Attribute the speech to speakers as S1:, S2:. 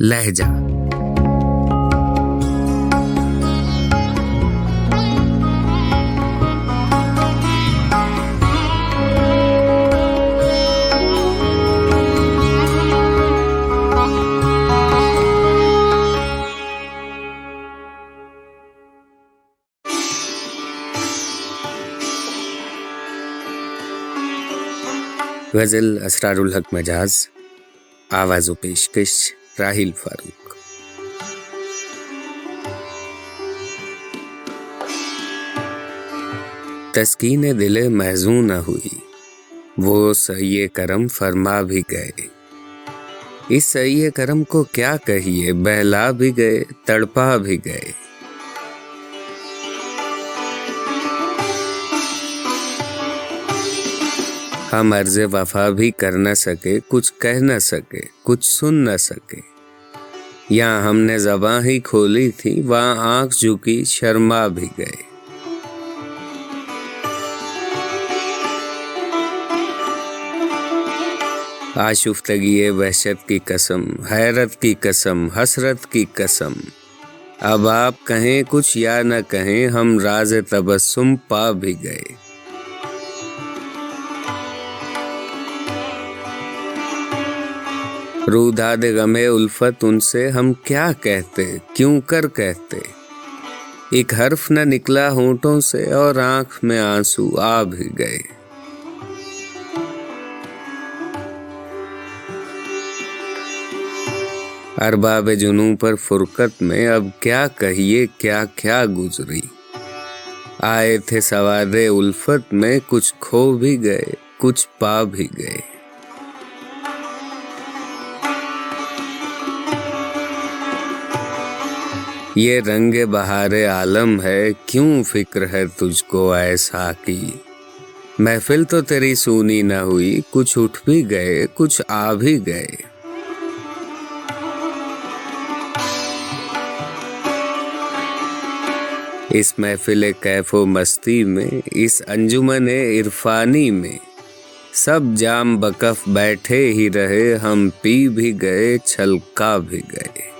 S1: لہجہ۔ غزل اسرار الحق مجاز آواز و پیشکش۔ راہیل فاروق تسکین دل محضوں نہ ہوئی وہ سی کرم فرما بھی گئے اس سی کرم کو کیا کہیے بہلا بھی گئے تڑپا بھی گئے ہم عرض وفا بھی کر نہ سکے، کچھ کہہ نہ سکے، کچھ سن نہ سکے۔ یہاں ہم نے زباں ہی کھولی تھی وہاں آنکھ جھکی، شرما بھی گئے۔ آشفتگی وحشت کی قسم، حیرت کی قسم، حسرت کی قسم۔ اب آپ کہیں کچھ یا نہ کہیں، ہم راز تبسم پا بھی گئے۔ روداد غمے الفت ان سے ہم کیا کہتے، کیوں کر کہتے؟ ایک حرف نہ نکلا ہونٹوں سے اور آنکھ میں آنسو آ بھی گئے۔ ارباب جنوں پر فرقت میں اب کیا کہیے، کیا کیا گزری؟ آئے تھے سواد الفت میں کچھ کھو بھی گئے، کچھ پا بھی گئے۔ یہ رنگ بہار عالم ہے، کیوں فکر ہے تجھ کو ایسا کی؟ محفل تو تیری سونی نہ ہوئی، کچھ اٹھ بھی گئے، کچھ آ بھی گئے۔ اس محفل کیف و مستی میں، اس انجمن عرفانی میں۔ سب جام بکف بیٹھے ہی رہے، ہم پی بھی گئے، چھلکا بھی گئے۔